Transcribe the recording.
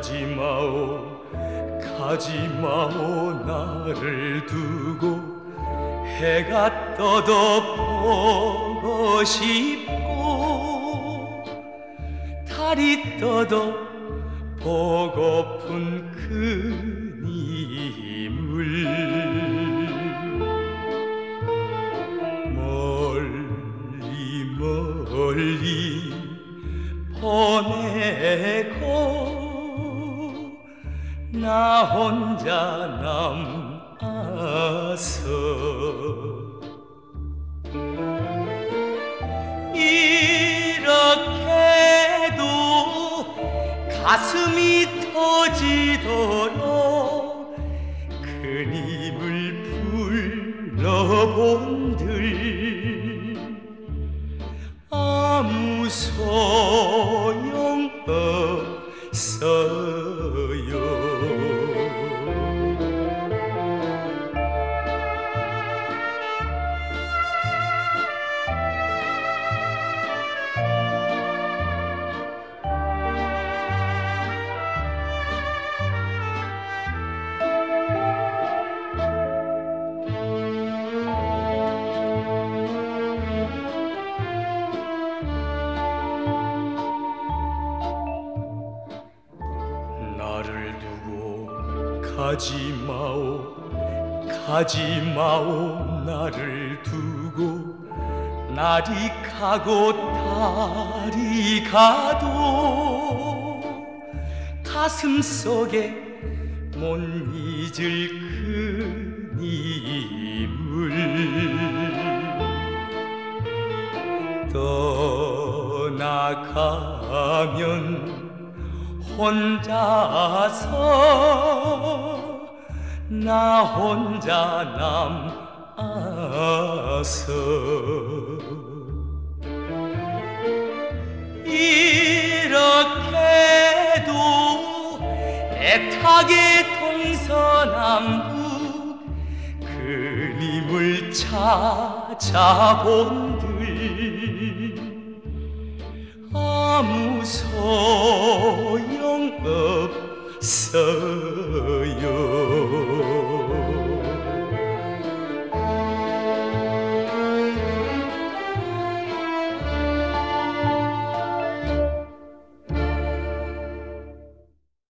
가지 마오 가지 마오 나를 두고 해가 떠도 보고 싶고 달이 떠도 보고픈 그 님을 멀리 멀리 보내고 나 혼자 남아서. 이렇게도 가슴이 터지도록 그님을 불러본들. 아무 소용 없어 가지 마오 가지 마오 나를 두고 날이 가고 달이 가도 가슴 속에 못 잊을 그 님을 떠나가면 혼자서 나 혼자 남아서 이렇게도 애타게 동서남북 그님을 찾아본들 아무 소용 없어요